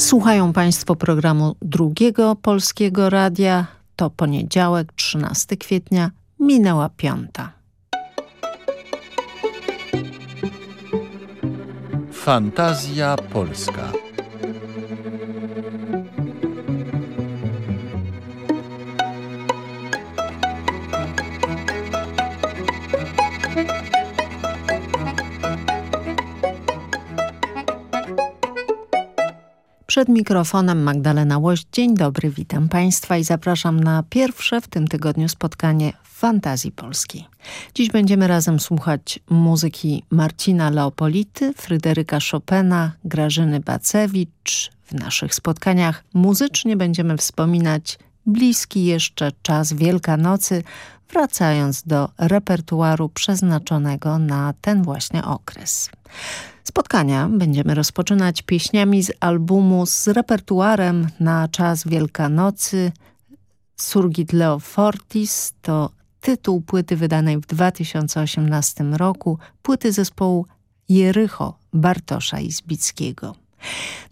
Słuchają Państwo programu Drugiego Polskiego Radia. To poniedziałek, 13 kwietnia, minęła piąta. Fantazja Polska. Przed mikrofonem Magdalena Łoś. Dzień dobry, witam Państwa i zapraszam na pierwsze w tym tygodniu spotkanie Fantazji Polskiej. Dziś będziemy razem słuchać muzyki Marcina Leopolity, Fryderyka Chopina, Grażyny Bacewicz. W naszych spotkaniach muzycznie będziemy wspominać bliski jeszcze czas Wielkanocy, wracając do repertuaru przeznaczonego na ten właśnie okres. Spotkania będziemy rozpoczynać pieśniami z albumu z repertuarem na czas Wielkanocy Surgit Leo Fortis to tytuł płyty wydanej w 2018 roku, płyty zespołu Jericho Bartosza Izbickiego.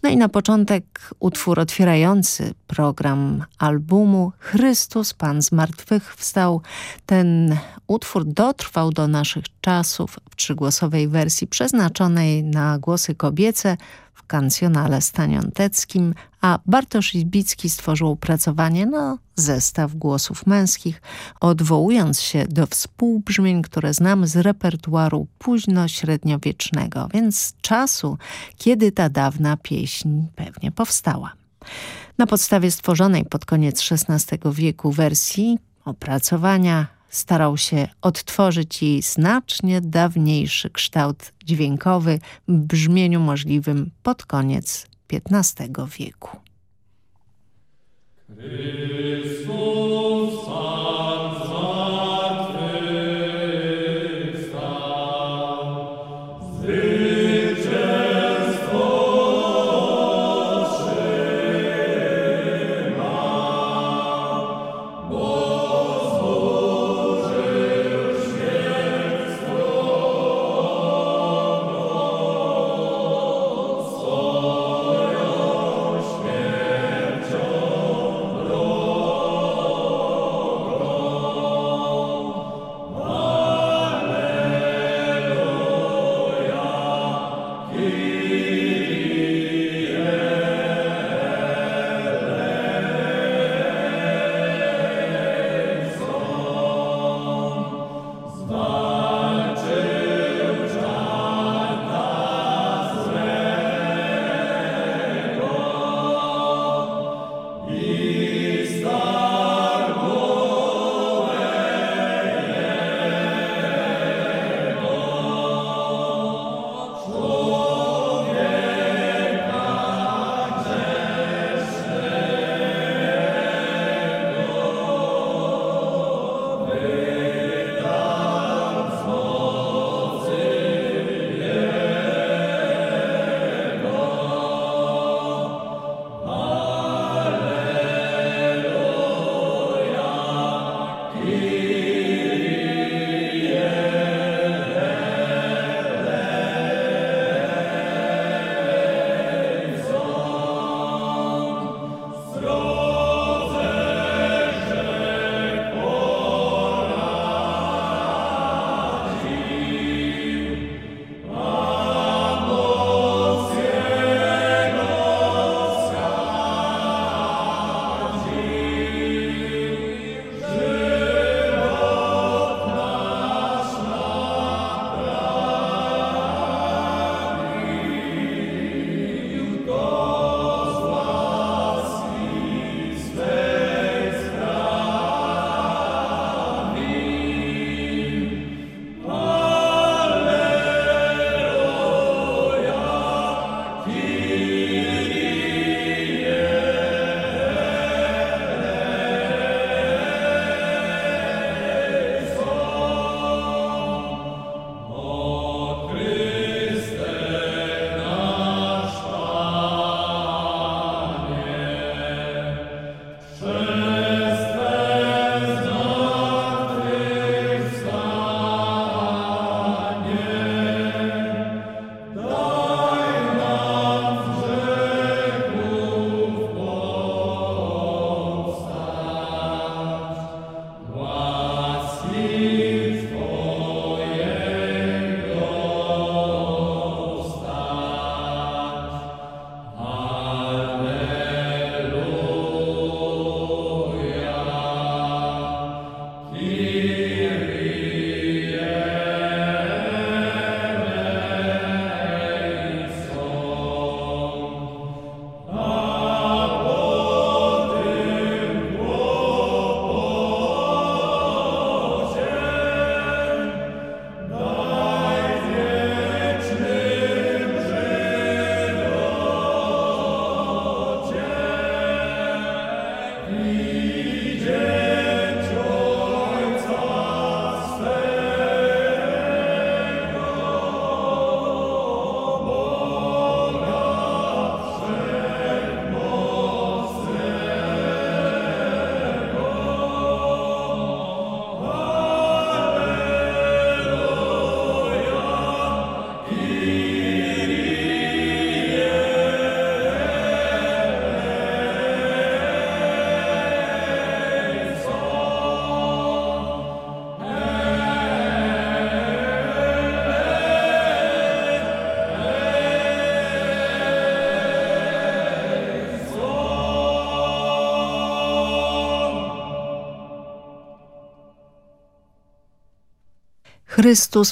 No i na początek utwór otwierający program albumu Chrystus Pan z Martwych wstał. Ten utwór dotrwał do naszych czasów w trzygłosowej wersji przeznaczonej na głosy kobiece kancjonale staniąteckim, a Bartosz Izbicki stworzył opracowanie na zestaw głosów męskich, odwołując się do współbrzmień, które znamy z repertuaru późno-średniowiecznego, więc czasu, kiedy ta dawna pieśń pewnie powstała. Na podstawie stworzonej pod koniec XVI wieku wersji opracowania starał się odtworzyć jej znacznie dawniejszy kształt dźwiękowy w brzmieniu możliwym pod koniec XV wieku. Chrystus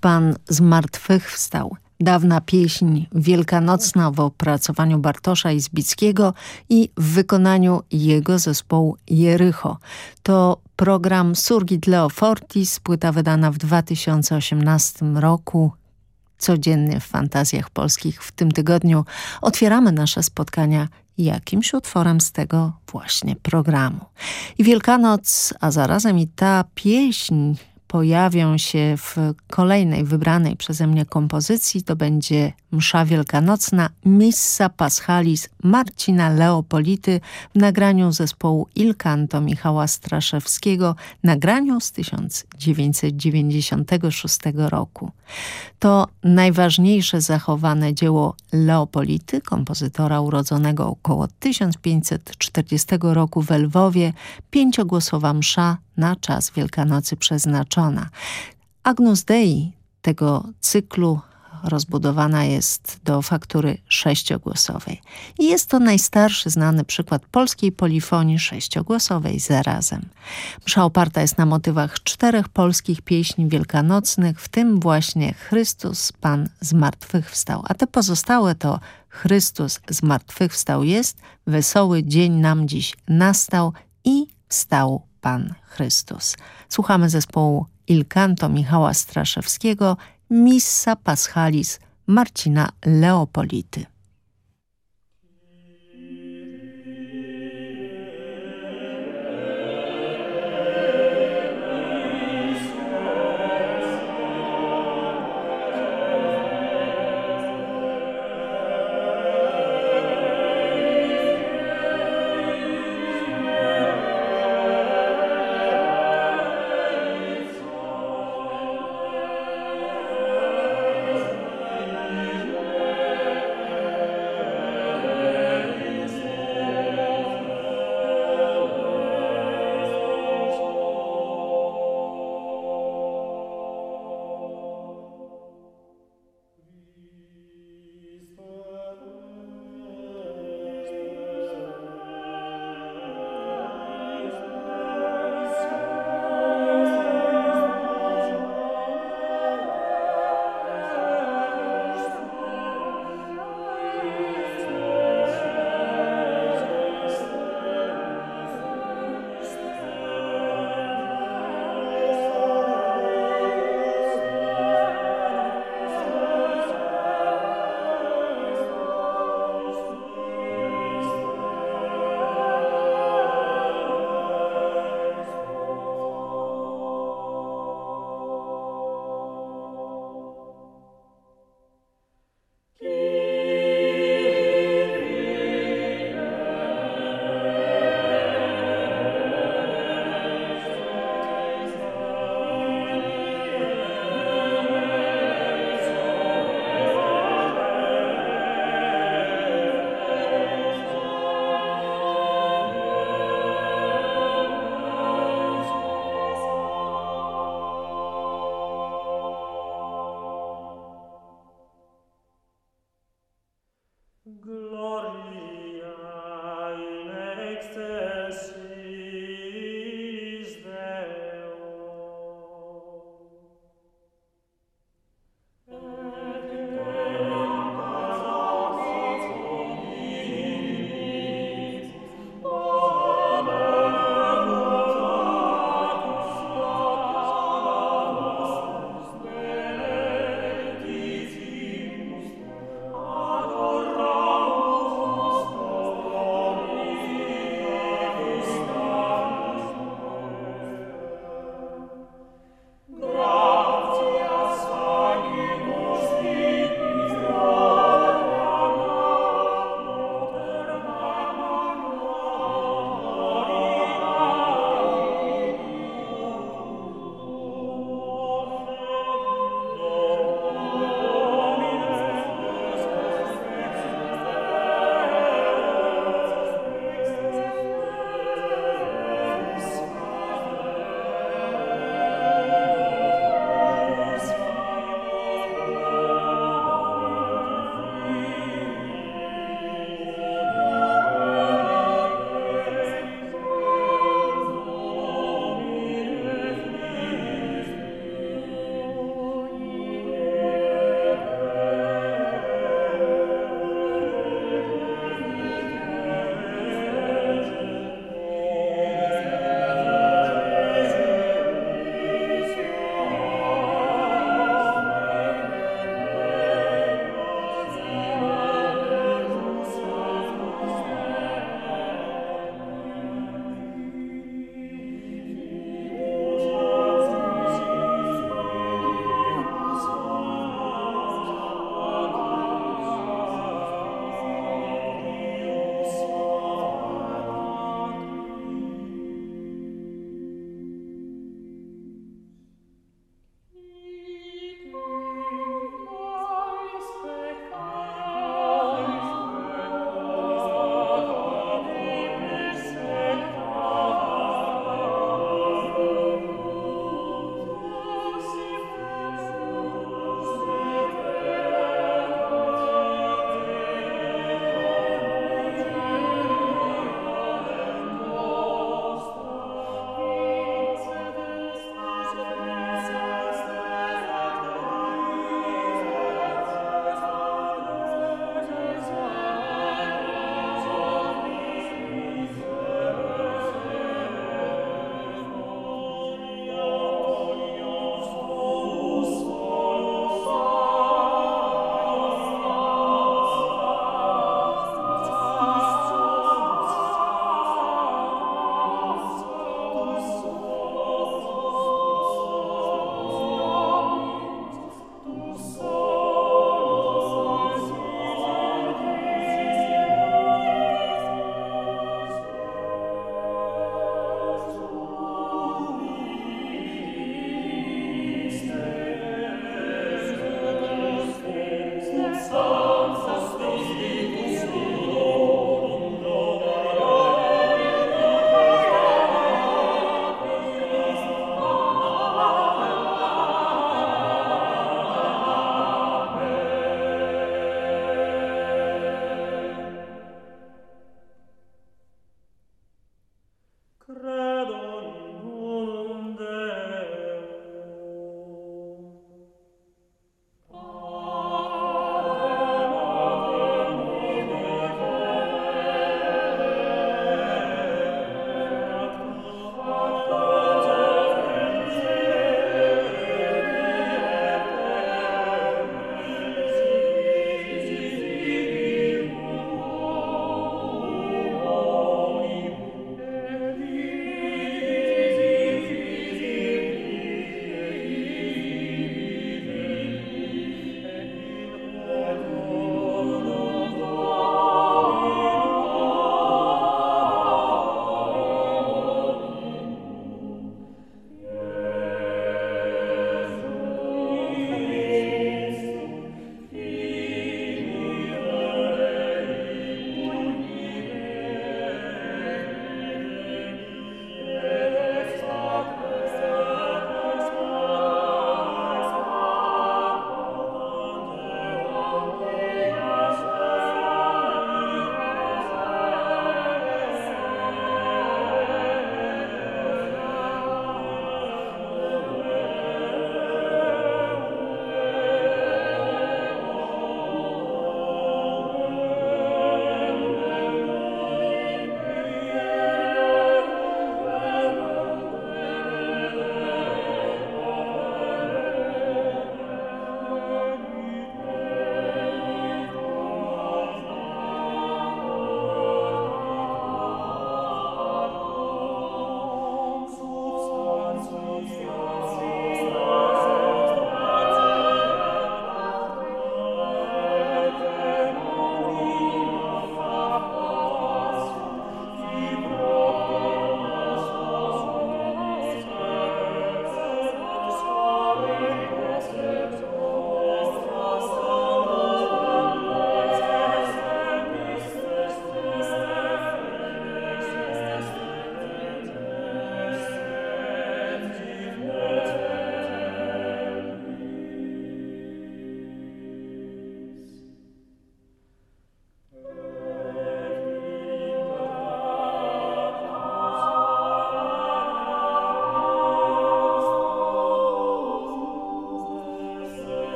Pan zmartwychwstał. Dawna pieśń wielkanocna w opracowaniu Bartosza Izbickiego i w wykonaniu jego zespołu Jericho. To program Surgit Leo Fortis, płyta wydana w 2018 roku. Codziennie w Fantazjach Polskich w tym tygodniu otwieramy nasze spotkania jakimś utworem z tego właśnie programu. I Wielkanoc, a zarazem i ta pieśń pojawią się w kolejnej wybranej przeze mnie kompozycji. To będzie Msza Wielkanocna Missa Paschalis Marcina Leopolity w nagraniu zespołu Il Canto Michała Straszewskiego, nagraniu z 1996 roku. To najważniejsze zachowane dzieło Leopolity, kompozytora urodzonego około 1540 roku w Lwowie, pięciogłosowa msza na czas Wielkanocy przeznaczona. Agnus Dei tego cyklu rozbudowana jest do faktury sześciogłosowej. I jest to najstarszy znany przykład polskiej polifonii sześciogłosowej zarazem. Msza oparta jest na motywach czterech polskich pieśni wielkanocnych, w tym właśnie Chrystus Pan zmartwychwstał, a te pozostałe to Chrystus zmartwychwstał jest, wesoły dzień nam dziś nastał i wstał Pan Chrystus. Słuchamy zespołu Il Canto Michała Straszewskiego, Missa Paschalis Marcina Leopolity.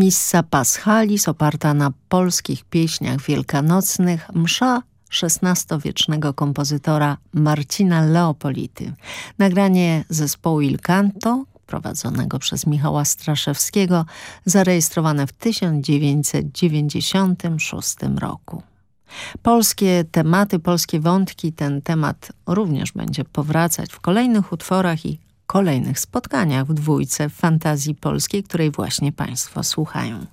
Missa Paschalis oparta na polskich pieśniach wielkanocnych, msza XVI-wiecznego kompozytora Marcina Leopolity. Nagranie zespołu Il Canto, prowadzonego przez Michała Straszewskiego, zarejestrowane w 1996 roku. Polskie tematy, polskie wątki, ten temat również będzie powracać w kolejnych utworach i kolejnych spotkaniach w dwójce fantazji polskiej, której właśnie Państwo słuchają.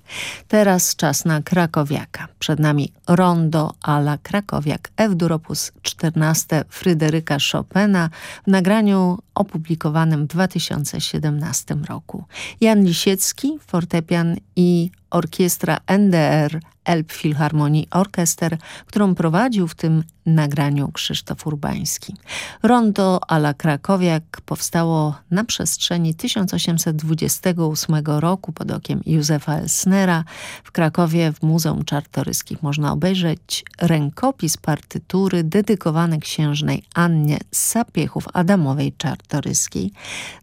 Teraz czas na Krakowiaka. Przed nami Rondo ala Krakowiak F. Duropus 14 Fryderyka Chopina w nagraniu opublikowanym w 2017 roku. Jan Lisiecki, fortepian i orkiestra NDR Elbphilharmonii Orkester, którą prowadził w tym nagraniu Krzysztof Urbański. Rondo ala Krakowiak powstało na przestrzeni 1828 roku pod okiem Józefa Elsnera. W Krakowie w Muzeum Czartoryskich można obejrzeć rękopis partytury dedykowany księżnej Annie Sapiechów Adamowej Czartoryskiej.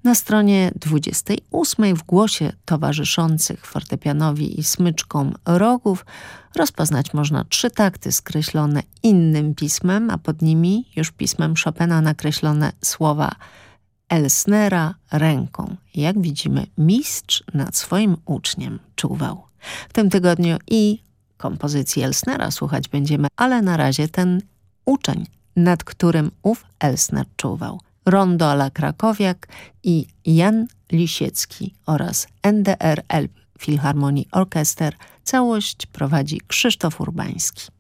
Na stronie 28 w głosie towarzyszących fortepianowi i smyczkom rogów rozpoznać można trzy takty skreślone innym pismem, a pod nimi już pismem Chopina nakreślone słowa Elsnera ręką. Jak widzimy, mistrz nad swoim uczniem czuwał. W tym tygodniu i kompozycji Elsnera słuchać będziemy, ale na razie ten uczeń, nad którym ów Elsner czuwał. Rondo ala Krakowiak i Jan Lisiecki oraz NDR Elb Filharmonii Orkester. Całość prowadzi Krzysztof Urbański.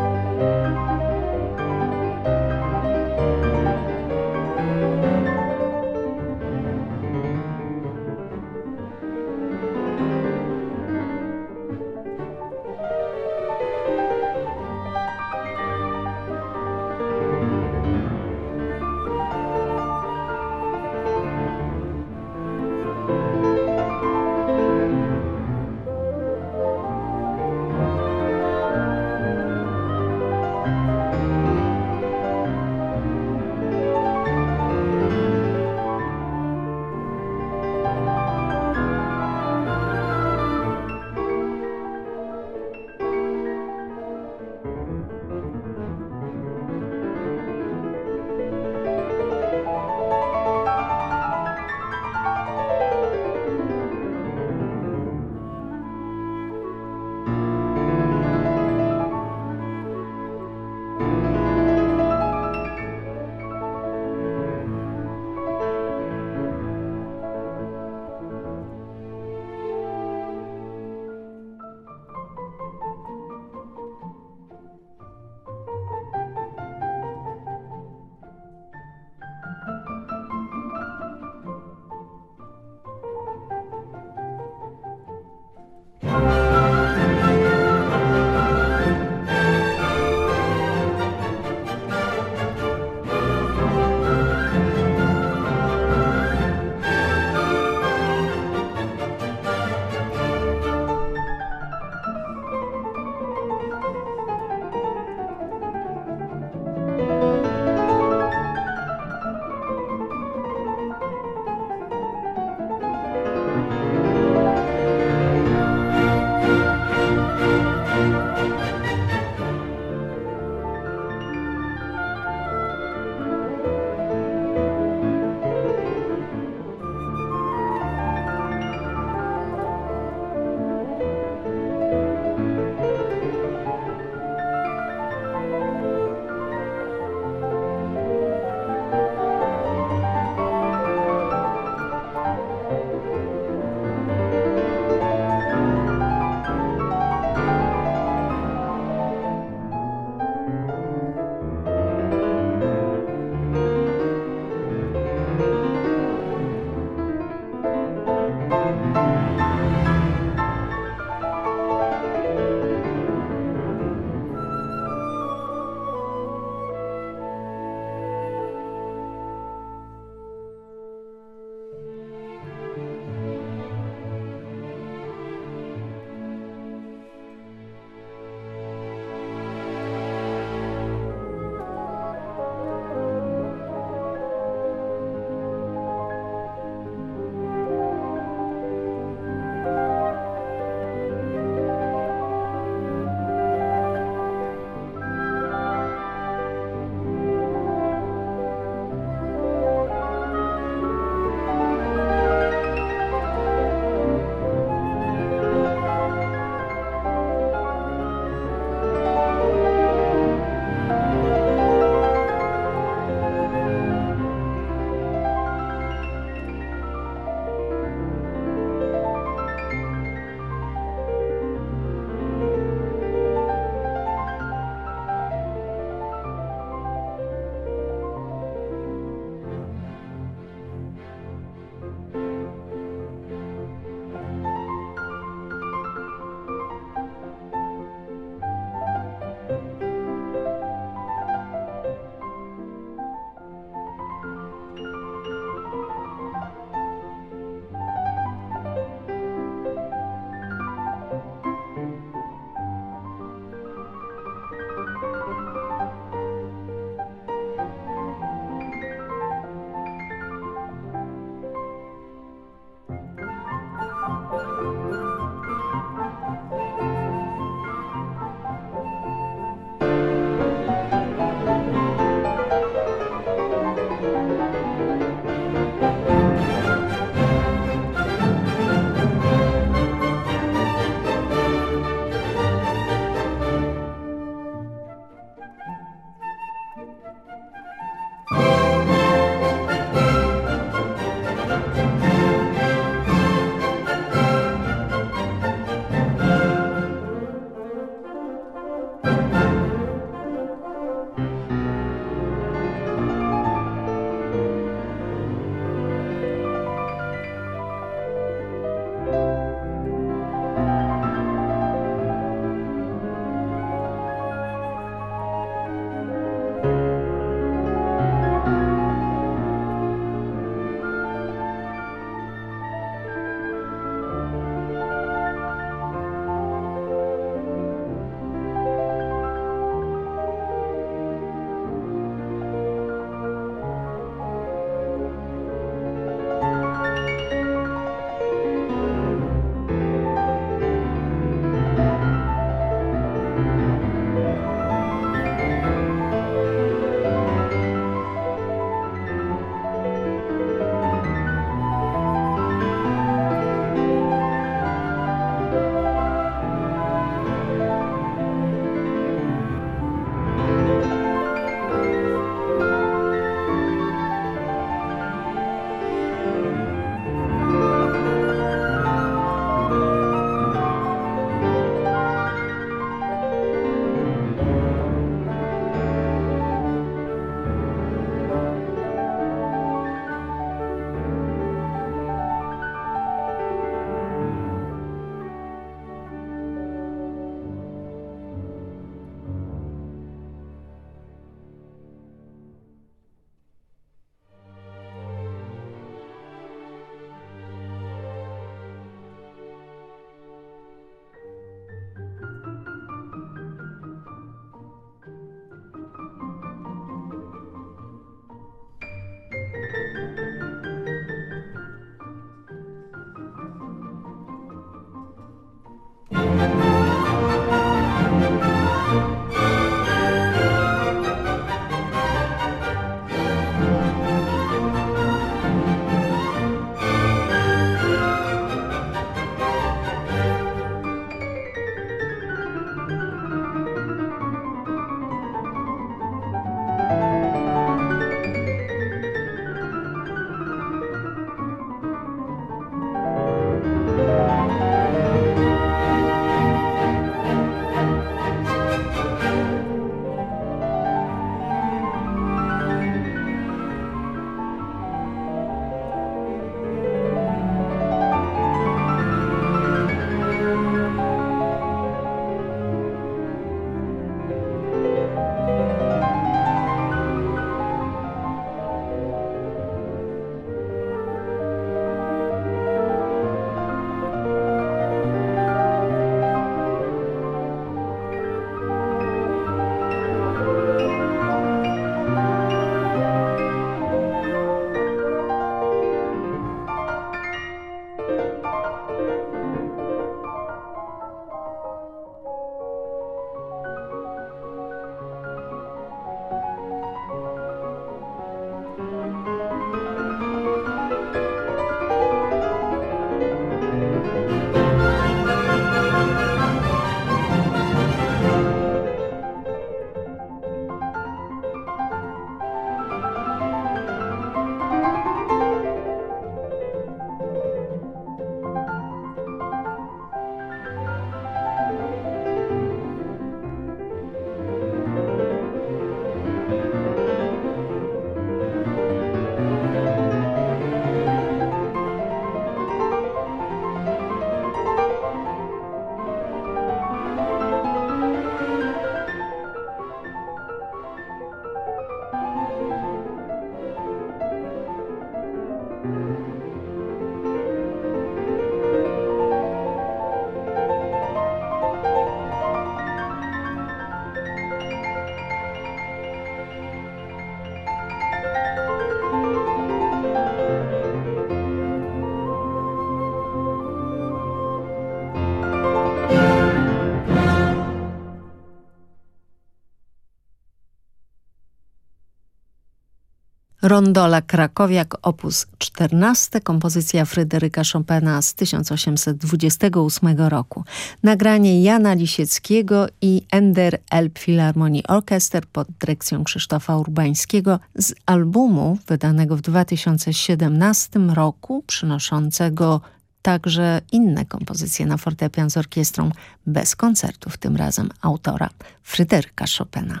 Rondola Krakowiak op. 14, kompozycja Fryderyka Chopina z 1828 roku. Nagranie Jana Lisieckiego i Ender Elb Philharmonii Orchester pod dyrekcją Krzysztofa Urbańskiego z albumu wydanego w 2017 roku, przynoszącego także inne kompozycje na fortepian z orkiestrą bez koncertów, tym razem autora Fryderyka Chopina.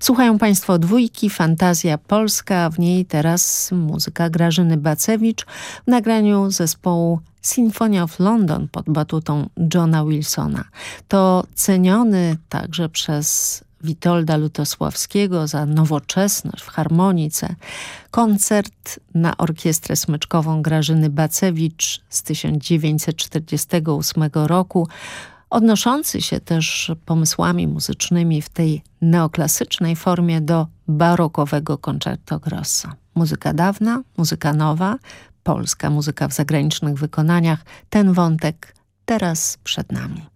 Słuchają Państwo dwójki Fantazja Polska, w niej teraz muzyka Grażyny Bacewicz w nagraniu zespołu Symphony of London pod batutą Johna Wilsona. To ceniony także przez Witolda Lutosławskiego za nowoczesność w harmonice. Koncert na orkiestrę smyczkową Grażyny Bacewicz z 1948 roku odnoszący się też pomysłami muzycznymi w tej neoklasycznej formie do barokowego concerto grosso. Muzyka dawna, muzyka nowa, polska muzyka w zagranicznych wykonaniach. Ten wątek teraz przed nami.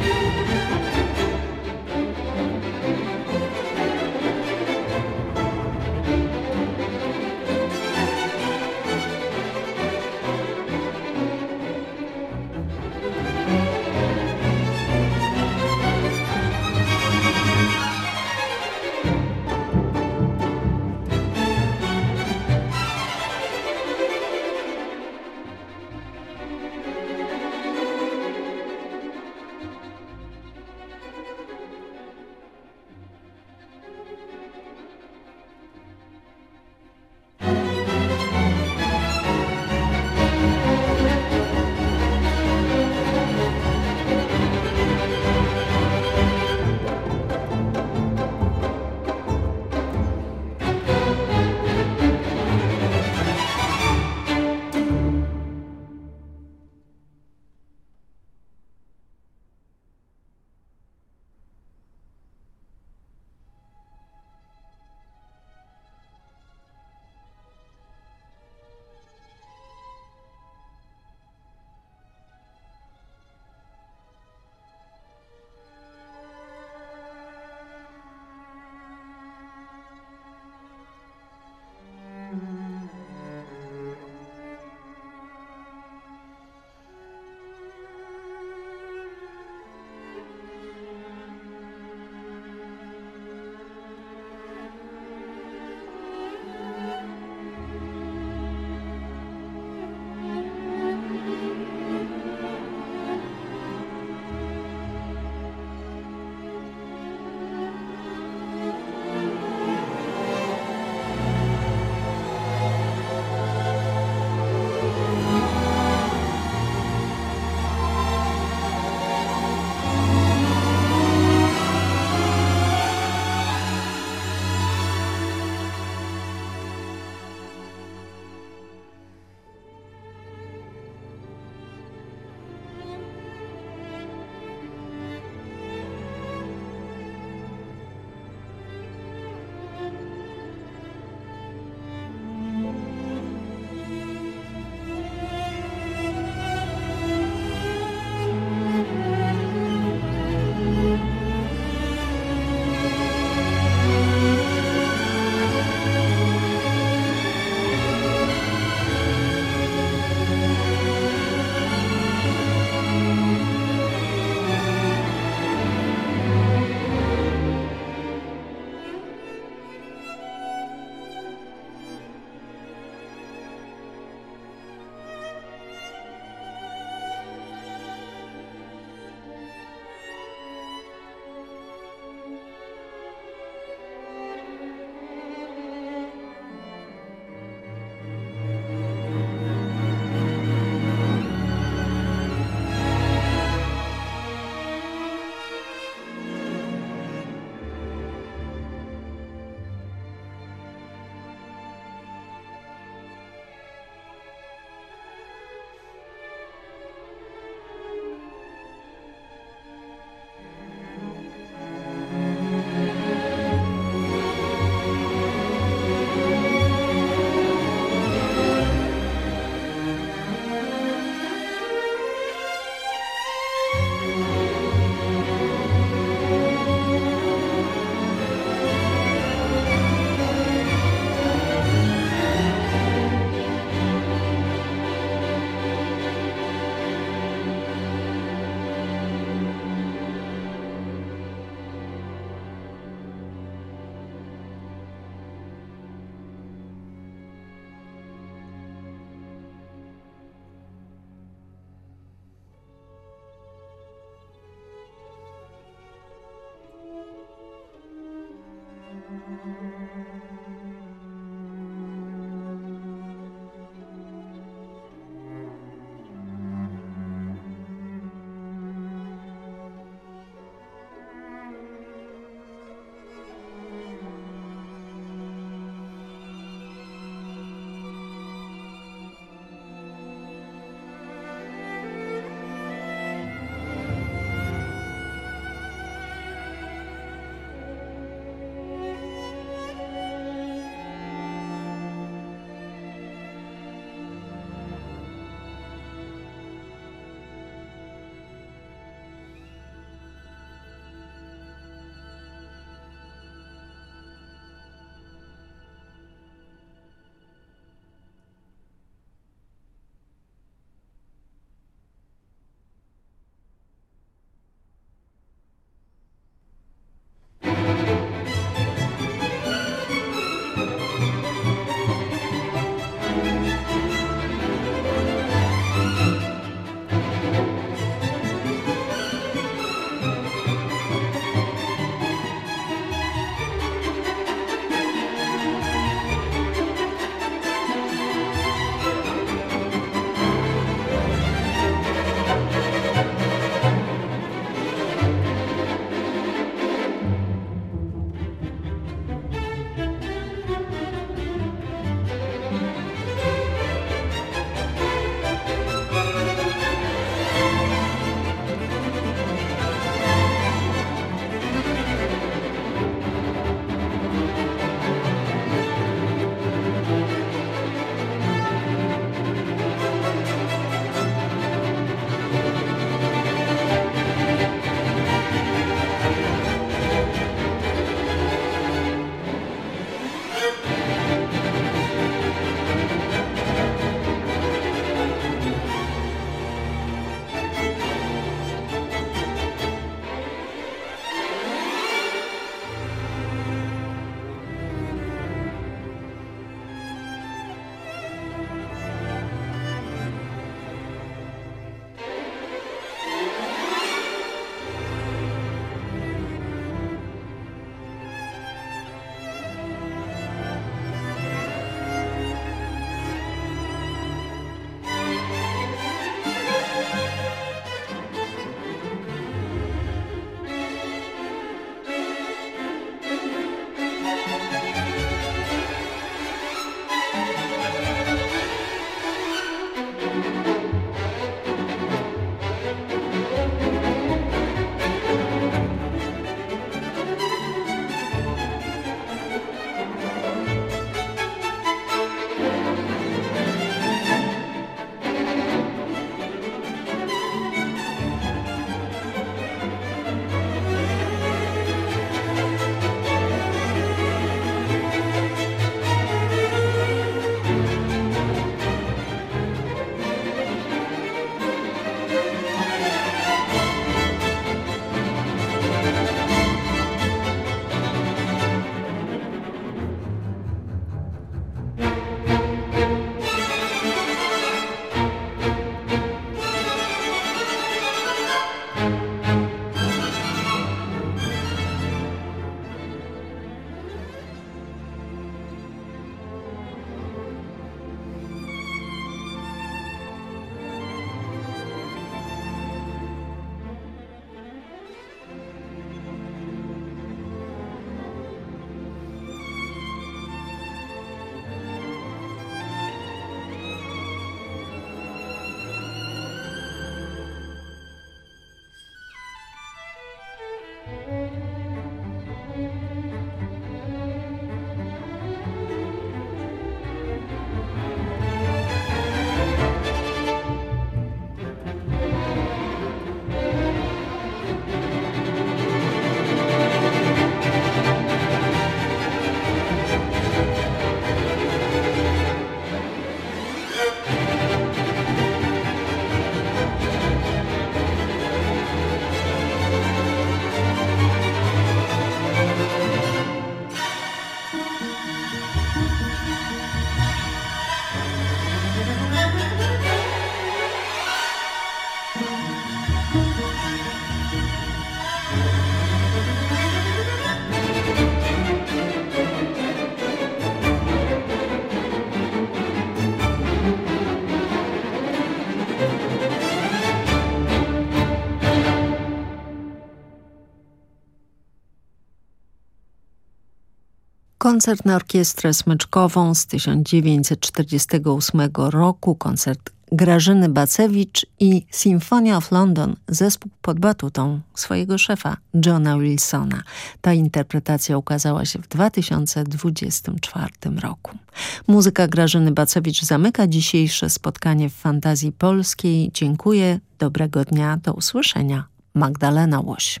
Koncert na orkiestrę smyczkową z 1948 roku, koncert Grażyny Bacewicz i Symphony of London, zespół pod batutą swojego szefa Johna Wilsona. Ta interpretacja ukazała się w 2024 roku. Muzyka Grażyny Bacewicz zamyka dzisiejsze spotkanie w Fantazji Polskiej. Dziękuję, dobrego dnia, do usłyszenia. Magdalena Łoś.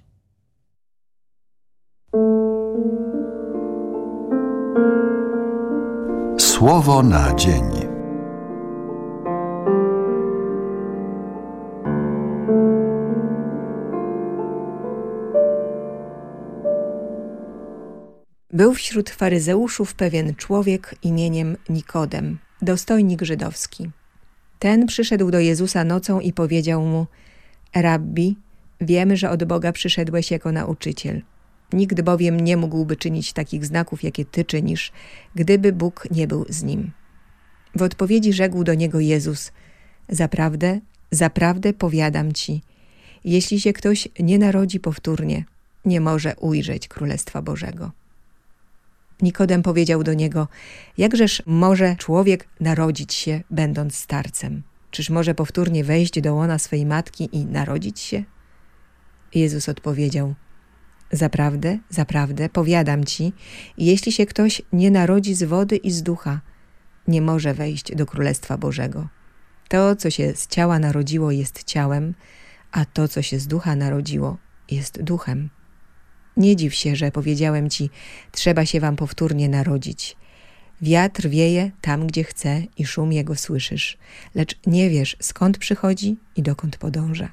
Słowo na dzień. Był wśród faryzeuszów pewien człowiek imieniem Nikodem, dostojnik żydowski. Ten przyszedł do Jezusa nocą i powiedział mu: Rabbi, wiemy, że od Boga przyszedłeś jako nauczyciel. Nikt bowiem nie mógłby czynić takich znaków, jakie ty czynisz, gdyby Bóg nie był z nim. W odpowiedzi rzekł do niego Jezus: Zaprawdę, zaprawdę powiadam ci, jeśli się ktoś nie narodzi powtórnie, nie może ujrzeć Królestwa Bożego. Nikodem powiedział do niego: Jakżeż może człowiek narodzić się, będąc starcem? Czyż może powtórnie wejść do łona swej matki i narodzić się? Jezus odpowiedział: Zaprawdę, zaprawdę, powiadam ci, jeśli się ktoś nie narodzi z wody i z ducha, nie może wejść do Królestwa Bożego. To, co się z ciała narodziło, jest ciałem, a to, co się z ducha narodziło, jest duchem. Nie dziw się, że powiedziałem ci, trzeba się wam powtórnie narodzić. Wiatr wieje tam, gdzie chce i szum jego słyszysz, lecz nie wiesz, skąd przychodzi i dokąd podąża.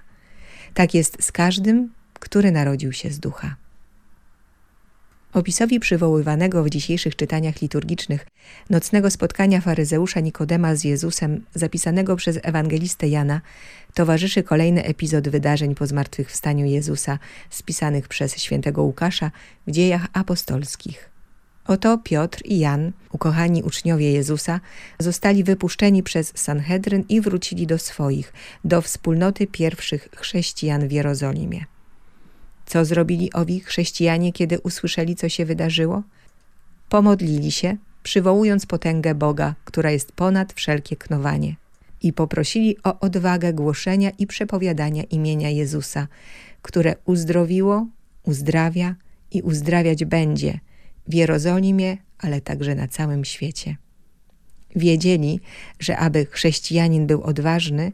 Tak jest z każdym, który narodził się z ducha. Opisowi przywoływanego w dzisiejszych czytaniach liturgicznych nocnego spotkania faryzeusza Nikodema z Jezusem, zapisanego przez ewangelistę Jana, towarzyszy kolejny epizod wydarzeń po zmartwychwstaniu Jezusa, spisanych przez świętego Łukasza w dziejach apostolskich. Oto Piotr i Jan, ukochani uczniowie Jezusa, zostali wypuszczeni przez Sanhedryn i wrócili do swoich, do wspólnoty pierwszych chrześcijan w Jerozolimie. Co zrobili owi chrześcijanie, kiedy usłyszeli, co się wydarzyło? Pomodlili się, przywołując potęgę Boga, która jest ponad wszelkie knowanie, i poprosili o odwagę głoszenia i przepowiadania imienia Jezusa, które uzdrowiło, uzdrawia i uzdrawiać będzie w Jerozolimie, ale także na całym świecie. Wiedzieli, że aby chrześcijanin był odważny,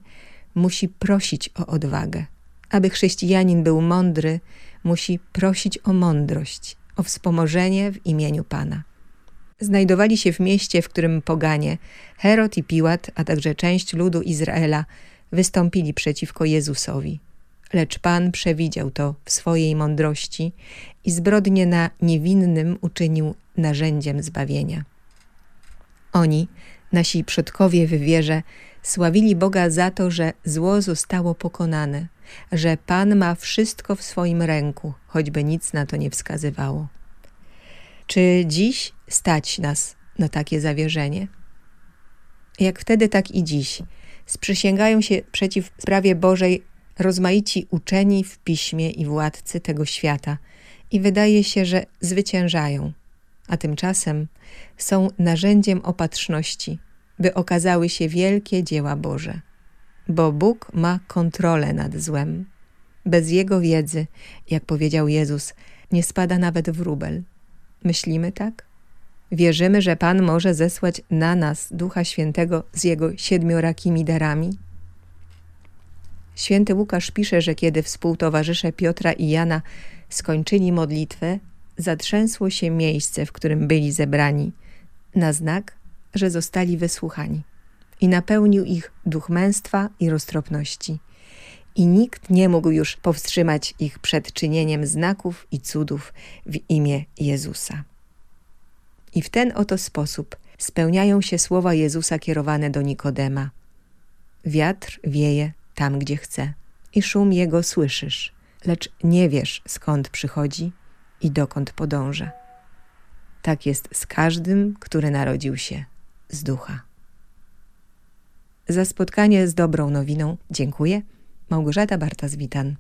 musi prosić o odwagę. Aby chrześcijanin był mądry, musi prosić o mądrość, o wspomożenie w imieniu Pana. Znajdowali się w mieście, w którym poganie, Herod i Piłat, a także część ludu Izraela wystąpili przeciwko Jezusowi. Lecz Pan przewidział to w swojej mądrości i zbrodnie na niewinnym uczynił narzędziem zbawienia. Oni, nasi przodkowie w wierze, sławili Boga za to, że zło zostało pokonane – że Pan ma wszystko w swoim ręku, choćby nic na to nie wskazywało. Czy dziś stać nas na takie zawierzenie? Jak wtedy, tak i dziś sprzysięgają się przeciw sprawie Bożej rozmaici uczeni w piśmie i władcy tego świata i wydaje się, że zwyciężają, a tymczasem są narzędziem opatrzności, by okazały się wielkie dzieła Boże bo Bóg ma kontrolę nad złem. Bez Jego wiedzy, jak powiedział Jezus, nie spada nawet wróbel. Myślimy tak? Wierzymy, że Pan może zesłać na nas Ducha Świętego z Jego siedmiorakimi darami? Święty Łukasz pisze, że kiedy współtowarzysze Piotra i Jana skończyli modlitwę, zatrzęsło się miejsce, w którym byli zebrani, na znak, że zostali wysłuchani i napełnił ich duch męstwa i roztropności. I nikt nie mógł już powstrzymać ich przed czynieniem znaków i cudów w imię Jezusa. I w ten oto sposób spełniają się słowa Jezusa kierowane do Nikodema. Wiatr wieje tam, gdzie chce i szum jego słyszysz, lecz nie wiesz, skąd przychodzi i dokąd podąża. Tak jest z każdym, który narodził się z ducha. Za spotkanie z dobrą nowiną dziękuję. Małgorzata Bartas-Witan.